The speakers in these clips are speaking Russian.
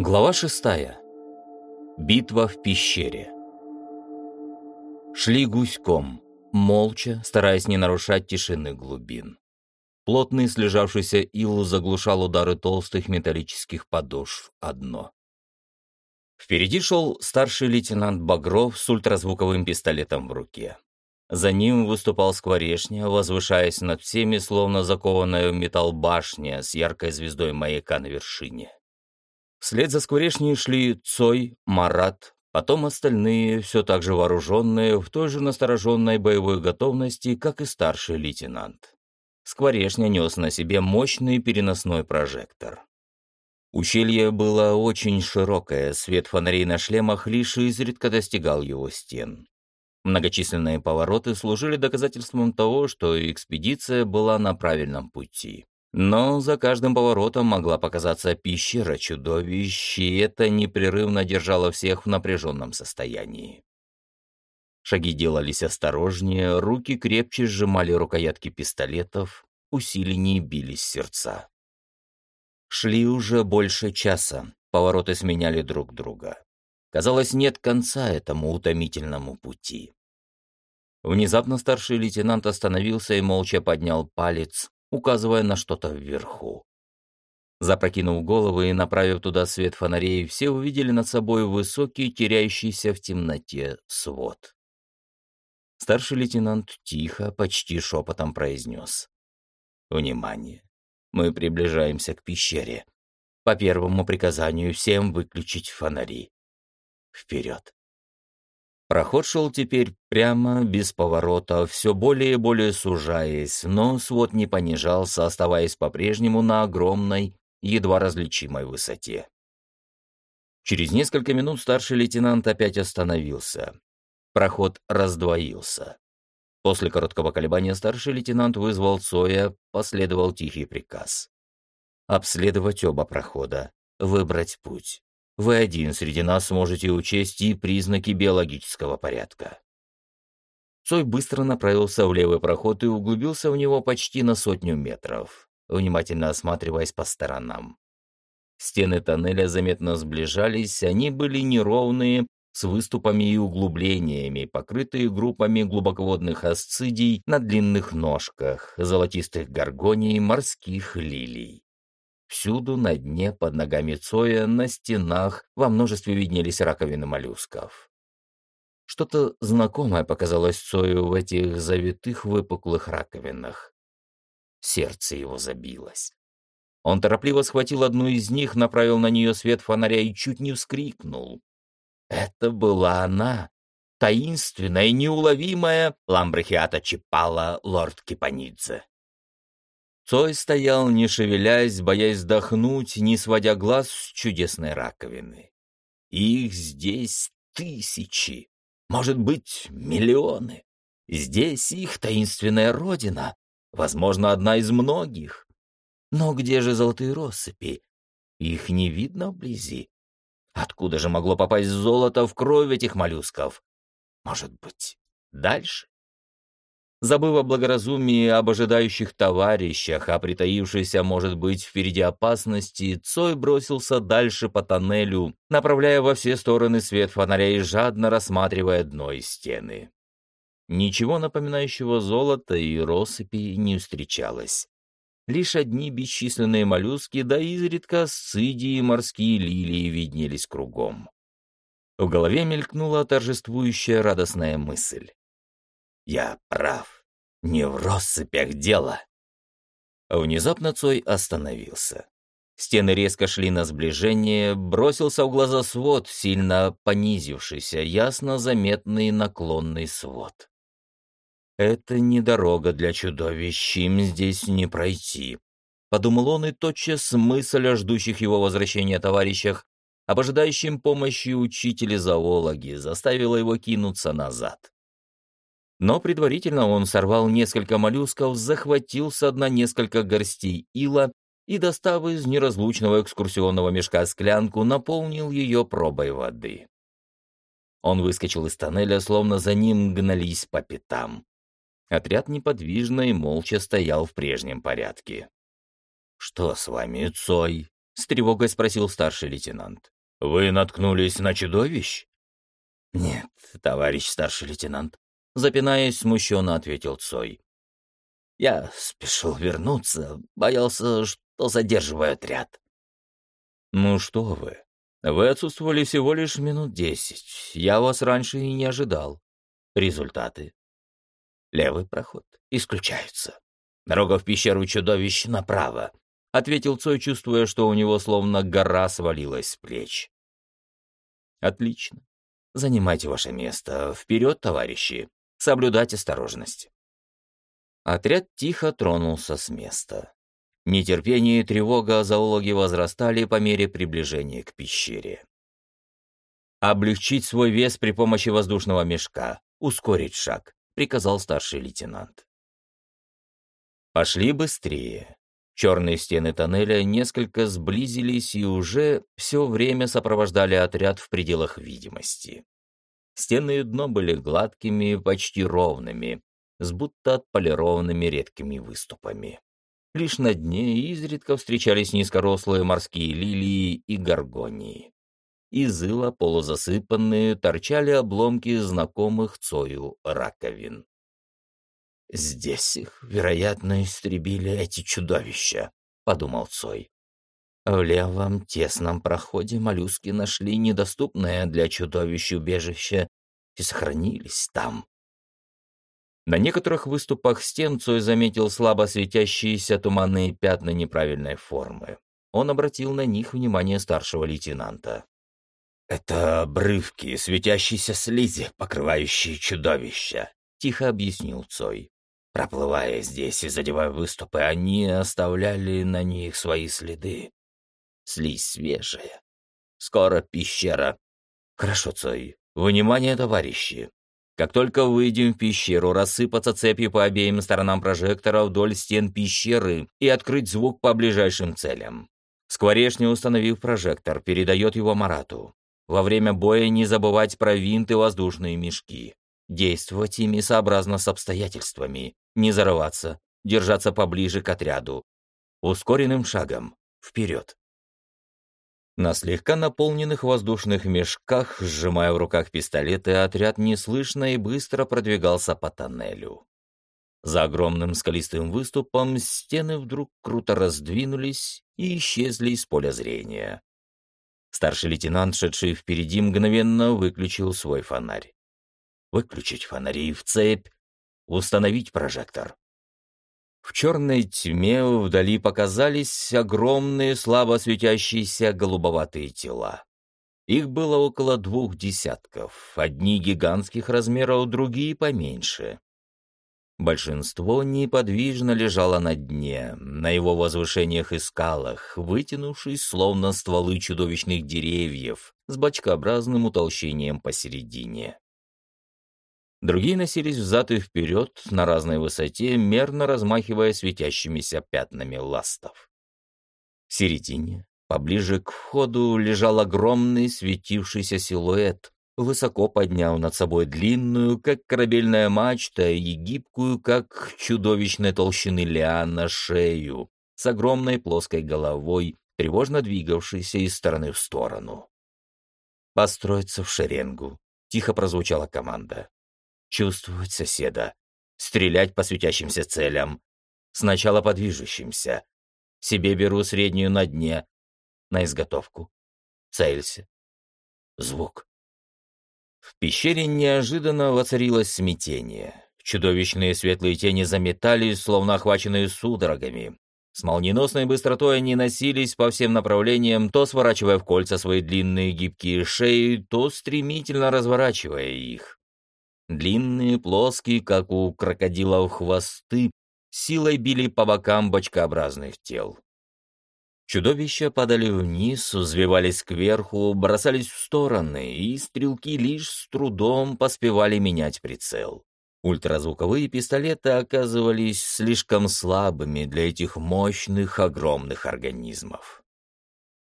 Глава шестая. Битва в пещере. Шли гуськом, молча, стараясь не нарушать тишины глубин. Плотный слежавшийся ил заглушал удары толстых металлических подошв одно. Впереди шел старший лейтенант Багров с ультразвуковым пистолетом в руке. За ним выступал скворечня, возвышаясь над всеми, словно закованная в металл башня с яркой звездой маяка на вершине. Вслед за скворечней шли Цой, Марат, потом остальные, все так же вооруженные, в той же настороженной боевой готовности, как и старший лейтенант. Скворечня нес на себе мощный переносной прожектор. Ущелье было очень широкое, свет фонарей на шлемах лишь изредка достигал его стен. Многочисленные повороты служили доказательством того, что экспедиция была на правильном пути. Но за каждым поворотом могла показаться пещера чудовищ, и это непрерывно держало всех в напряженном состоянии. Шаги делались осторожнее, руки крепче сжимали рукоятки пистолетов, усиленнее бились сердца. Шли уже больше часа, повороты сменяли друг друга. Казалось, нет конца этому утомительному пути. Внезапно старший лейтенант остановился и молча поднял палец, указывая на что-то вверху. Запрокинув голову и направив туда свет фонарей, все увидели над собой высокий, теряющийся в темноте свод. Старший лейтенант тихо, почти шепотом произнес. «Внимание! Мы приближаемся к пещере. По первому приказанию всем выключить фонари. Вперед!» Проход шел теперь прямо, без поворота, все более и более сужаясь, но свод не понижался, оставаясь по-прежнему на огромной, едва различимой высоте. Через несколько минут старший лейтенант опять остановился. Проход раздвоился. После короткого колебания старший лейтенант вызвал Цоя, последовал тихий приказ. Обследовать оба прохода, выбрать путь вы один среди нас сможете учесть и признаки биологического порядка. Цой быстро направился в левый проход и углубился в него почти на сотню метров, внимательно осматриваясь по сторонам. Стены тоннеля заметно сближались, они были неровные, с выступами и углублениями, покрытые группами глубоководных асцидий на длинных ножках, золотистых горгоний, морских лилий. Всюду на дне, под ногами Цоя, на стенах, во множестве виднелись раковины моллюсков. Что-то знакомое показалось Цою в этих завитых выпуклых раковинах. Сердце его забилось. Он торопливо схватил одну из них, направил на нее свет фонаря и чуть не вскрикнул. Это была она, таинственная и неуловимая Ламбрахиата Чипала лорд Кипанидзе. Цой стоял, не шевелясь, боясь вздохнуть, не сводя глаз с чудесной раковины. Их здесь тысячи, может быть, миллионы. Здесь их таинственная родина, возможно, одна из многих. Но где же золотые россыпи? Их не видно вблизи. Откуда же могло попасть золото в кровь этих моллюсков? Может быть, дальше? Забыв о благоразумии, об ожидающих товарищах, о притаившейся, может быть, впереди опасности, Цой бросился дальше по тоннелю, направляя во все стороны свет фонаря и жадно рассматривая дно и стены. Ничего напоминающего золото и россыпи не встречалось. Лишь одни бесчисленные моллюски, да изредка сцидии и морские лилии виднелись кругом. В голове мелькнула торжествующая радостная мысль. Я прав. Не в россыпях дело. Внезапно Цой остановился. Стены резко шли на сближение, бросился в глаза свод, сильно понизившийся, ясно заметный наклонный свод. «Это не дорога для чудовищ, им здесь не пройти», — подумал он и тотчас мысль о ждущих его возвращения товарищах, об ожидающем помощи учителе зоологии, заставила его кинуться назад. Но предварительно он сорвал несколько моллюсков, захватил со дна несколько горстей ила и, достав из неразлучного экскурсионного мешка склянку, наполнил ее пробой воды. Он выскочил из тоннеля, словно за ним гнались по пятам. Отряд неподвижно и молча стоял в прежнем порядке. «Что с вами, Цой?» — С тревогой спросил старший лейтенант. «Вы наткнулись на чудовищ?» «Нет, товарищ старший лейтенант», — запинаясь, смущенно ответил Цой. «Я спешил вернуться, боялся, что задерживаю отряд». «Ну что вы, вы отсутствовали всего лишь минут десять. Я вас раньше и не ожидал. Результаты. Левый проход исключаются. Дорога в пещеру чудовищ направо, — ответил Цой, чувствуя, что у него словно гора свалилась с плеч. «Отлично. Занимайте ваше место. Вперед, товарищи. Соблюдать осторожность». Отряд тихо тронулся с места. Нетерпение и тревога зоологи возрастали по мере приближения к пещере. «Облегчить свой вес при помощи воздушного мешка, ускорить шаг», — приказал старший лейтенант. Пошли быстрее. Черные стены тоннеля несколько сблизились и уже все время сопровождали отряд в пределах видимости. Стены и дно были гладкими, почти ровными, с будто отполированными редкими выступами. Лишь на дне изредка встречались низкорослые морские лилии и горгонии. Из ила полузасыпанные торчали обломки знакомых Цою раковин. «Здесь их, вероятно, истребили эти чудовища», — подумал Цой. В левом тесном проходе моллюски нашли недоступное для чудовищ убежище и сохранились там. На некоторых выступах стен Цой заметил слабо светящиеся туманные пятна неправильной формы. Он обратил на них внимание старшего лейтенанта. «Это обрывки светящейся слизи, покрывающие чудовища», — тихо объяснил Цой. Проплывая здесь и задевая выступы, они оставляли на них свои следы. Слизь свежая. Скоро пещера. Хорошо, Цой. Внимание, товарищи. Как только выйдем в пещеру, рассыпаться цепи по обеим сторонам прожектора вдоль стен пещеры и открыть звук по ближайшим целям. Скворечня, установив прожектор, передает его Марату. Во время боя не забывать про винты воздушные мешки. Действовать ими сообразно с обстоятельствами. Не зарываться, держаться поближе к отряду. Ускоренным шагом. Вперед. На слегка наполненных воздушных мешках, сжимая в руках пистолеты, отряд неслышно и быстро продвигался по тоннелю. За огромным скалистым выступом стены вдруг круто раздвинулись и исчезли из поля зрения. Старший лейтенант, шедший впереди, мгновенно выключил свой фонарь. Выключить фонари в цепь, установить прожектор. В черной тьме вдали показались огромные слабо светящиеся голубоватые тела. Их было около двух десятков, одни гигантских размеров, другие поменьше. Большинство неподвижно лежало на дне, на его возвышениях и скалах, вытянувшись, словно стволы чудовищных деревьев, с бочкообразным утолщением посередине. Другие носились взад и вперед на разной высоте, мерно размахивая светящимися пятнами ластов. В середине, поближе к входу, лежал огромный светившийся силуэт, высоко подняв над собой длинную, как корабельная мачта, и гибкую, как чудовищной толщины лиана, шею, с огромной плоской головой, тревожно двигавшейся из стороны в сторону. «Построиться в шеренгу», — тихо прозвучала команда. Чувствовать соседа. Стрелять по светящимся целям. Сначала по движущимся. Себе беру среднюю на дне. На изготовку. Целься. Звук. В пещере неожиданно воцарилось смятение. Чудовищные светлые тени заметались, словно охваченные судорогами. С молниеносной быстротой они носились по всем направлениям, то сворачивая в кольца свои длинные гибкие шеи, то стремительно разворачивая их. Длинные, плоские, как у крокодилов, хвосты силой били по бокам бочкообразных тел. Чудовища падали вниз, взвивались кверху, бросались в стороны, и стрелки лишь с трудом поспевали менять прицел. Ультразвуковые пистолеты оказывались слишком слабыми для этих мощных, огромных организмов.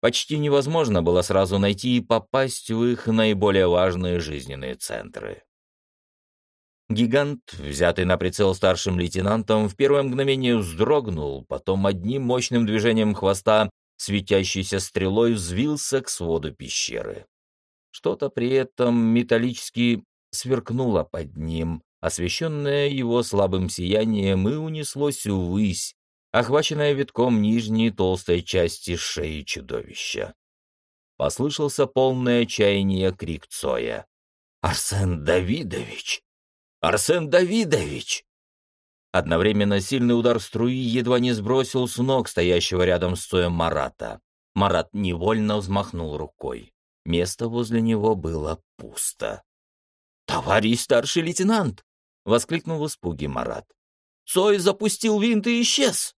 Почти невозможно было сразу найти и попасть в их наиболее важные жизненные центры. Гигант, взятый на прицел старшим лейтенантом, в первое мгновение вздрогнул, потом одним мощным движением хвоста светящейся стрелой взвился к своду пещеры. Что-то при этом металлически сверкнуло под ним, освещенное его слабым сиянием, и унеслось ввысь, охваченная витком нижней толстой части шеи чудовища. Послышался полное отчаяние крик Цоя. «Арсен Давидович! Арсен Давидович!» Одновременно сильный удар струи едва не сбросил с ног стоящего рядом с Цоем Марата. Марат невольно взмахнул рукой. Место возле него было пусто. «Товарищ старший лейтенант!» — воскликнул в испуге Марат. «Цой запустил винт и исчез!»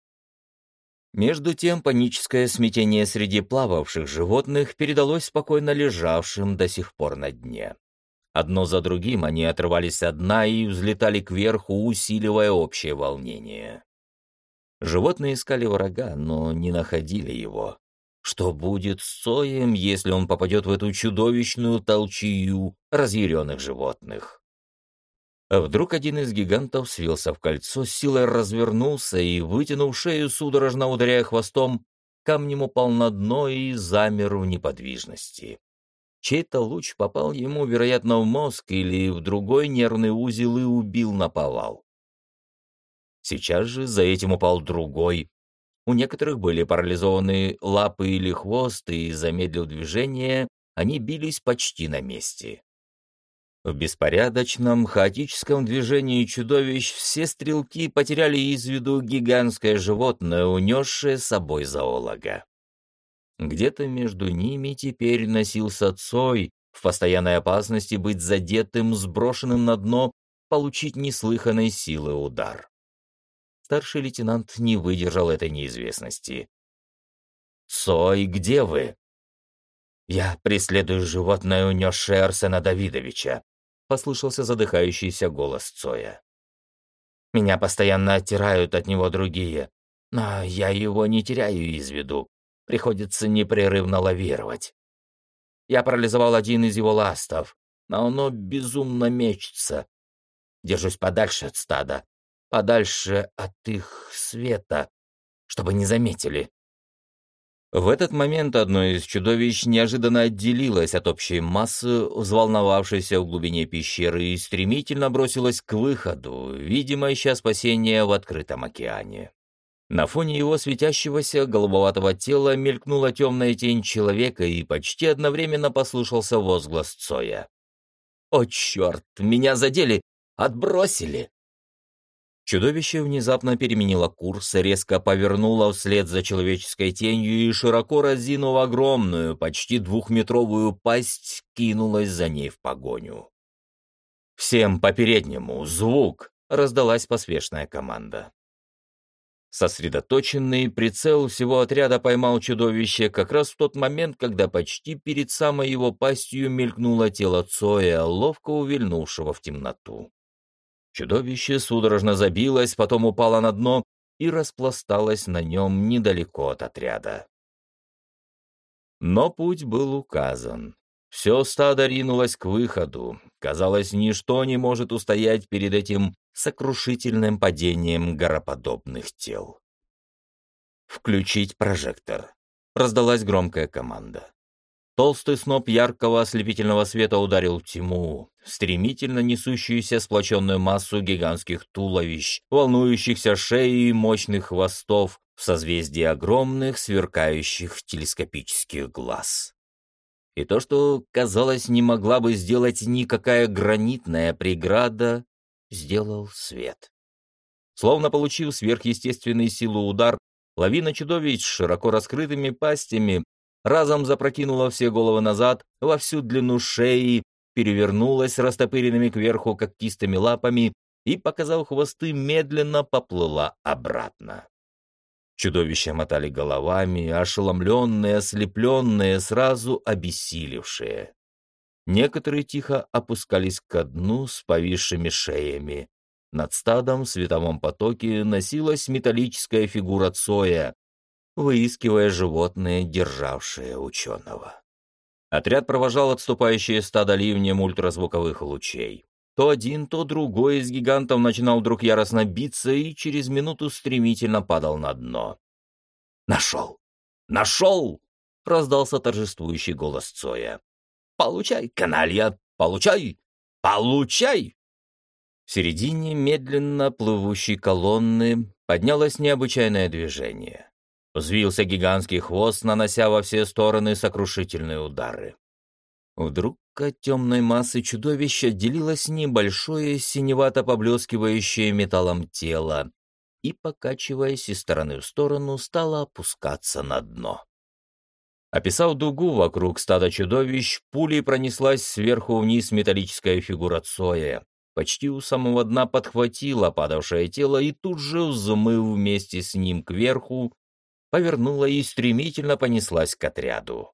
Между тем паническое смятение среди плававших животных передалось спокойно лежавшим до сих пор на дне. Одно за другим они отрывались от дна и взлетали кверху, усиливая общее волнение. Животные искали врага, но не находили его. Что будет с Соем, если он попадет в эту чудовищную толчью разъяренных животных? А вдруг один из гигантов свился в кольцо, силой развернулся и, вытянув шею, судорожно ударяя хвостом, камнем упал на дно и замер в неподвижности. Чей-то луч попал ему, вероятно, в мозг или в другой нервный узел и убил на повал. Сейчас же за этим упал другой. У некоторых были парализованы лапы или хвост, и, замедлив движение, они бились почти на месте. В беспорядочном, хаотическом движении чудовищ все стрелки потеряли из виду гигантское животное, унесшее с собой зоолога. Где-то между ними теперь носился Цой, в постоянной опасности быть задетым, сброшенным на дно, получить неслыханной силы удар. Старший лейтенант не выдержал этой неизвестности. «Цой, где вы?» «Я преследую животное, унесшее Арсена Давидовича», послышался задыхающийся голос Цоя. «Меня постоянно оттирают от него другие, но я его не теряю из виду. Приходится непрерывно лавировать. Я парализовал один из его ластов, но оно безумно мечется. Держусь подальше от стада, подальше от их света, чтобы не заметили. В этот момент одно из чудовищ неожиданно отделилось от общей массы, взволновавшейся в глубине пещеры, и стремительно бросилось к выходу, видимо, ища спасения в открытом океане. На фоне его светящегося голубоватого тела мелькнула темная тень человека, и почти одновременно послышался возглас Цоя. «О, черт! Меня задели! Отбросили!» Чудовище внезапно переменило курс, резко повернуло вслед за человеческой тенью и, широко разинув огромную, почти двухметровую пасть, кинулась за ней в погоню. «Всем по переднему! Звук!» — раздалась поспешная команда. Сосредоточенный прицел всего отряда поймал чудовище как раз в тот момент, когда почти перед самой его пастью мелькнуло тело Цоя, ловко увильнувшего в темноту. Чудовище судорожно забилось, потом упало на дно и распласталось на нем недалеко от отряда. Но путь был указан. Все стадо ринулось к выходу. Казалось, ничто не может устоять перед этим сокрушительным падением гороподобных тел. «Включить прожектор», — раздалась громкая команда. Толстый сноп яркого ослепительного света ударил в тьму, стремительно несущуюся сплоченную массу гигантских туловищ, волнующихся шеи и мощных хвостов в созвездии огромных сверкающих телескопических глаз. И то, что, казалось, не могла бы сделать никакая гранитная преграда, сделал свет. Словно получив сверхъестественный силу удар, лавина чудовищ с широко раскрытыми пастями разом запрокинула все головы назад во всю длину шеи, перевернулась растопыренными кверху когтистыми лапами и, показав хвосты, медленно поплыла обратно. Чудовища мотали головами, ошеломленные, ослепленные, сразу обессилевшие. Некоторые тихо опускались ко дну с повисшими шеями. Над стадом в световом потоке носилась металлическая фигура Цоя, выискивая животные, державшие ученого. Отряд провожал отступающие стадо ливнем ультразвуковых лучей. То один, то другой из гигантов начинал вдруг яростно биться и через минуту стремительно падал на дно. Нашел. «Нашел!» — раздался торжествующий голос Цоя. «Получай, каналья, получай! Получай!» В середине медленно плывущей колонны поднялось необычайное движение. Взвился гигантский хвост, нанося во все стороны сокрушительные удары. Вдруг от темной массы чудовища отделилось небольшое синевато-поблескивающее металлом тело и, покачиваясь из стороны в сторону, стало опускаться на дно. Описав дугу вокруг стада чудовищ, пулей пронеслась сверху вниз металлическая фигура Цоя, почти у самого дна подхватила падавшее тело и тут же, взмыв вместе с ним кверху, повернула и стремительно понеслась к отряду.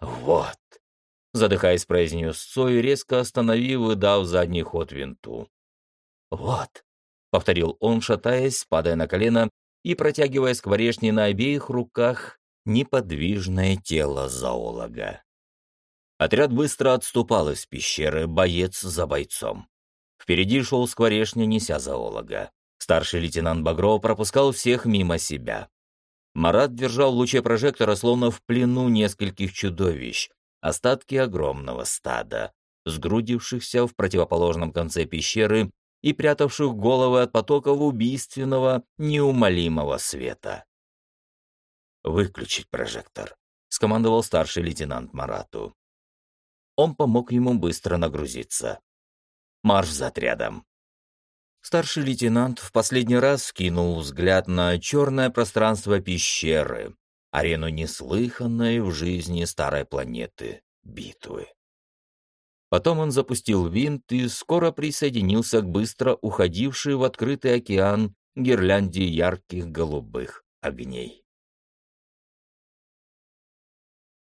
«Вот!» — задыхаясь, произнес Цой, резко остановив и дав задний ход винту. «Вот!» — повторил он, шатаясь, падая на колено и протягивая скворечни на обеих руках неподвижное тело зоолога. Отряд быстро отступал из пещеры, боец за бойцом. Впереди шел скворечня, неся зоолога. Старший лейтенант Багров пропускал всех мимо себя. Марат держал в луче прожектора, словно в плену нескольких чудовищ, остатки огромного стада, сгрудившихся в противоположном конце пещеры и прятавших головы от потоков убийственного, неумолимого света. «Выключить прожектор», — скомандовал старший лейтенант Марату. Он помог ему быстро нагрузиться. Марш за отрядом. Старший лейтенант в последний раз кинул взгляд на черное пространство пещеры, арену неслыханной в жизни старой планеты битвы. Потом он запустил винт и скоро присоединился к быстро уходившей в открытый океан гирлянде ярких голубых огней.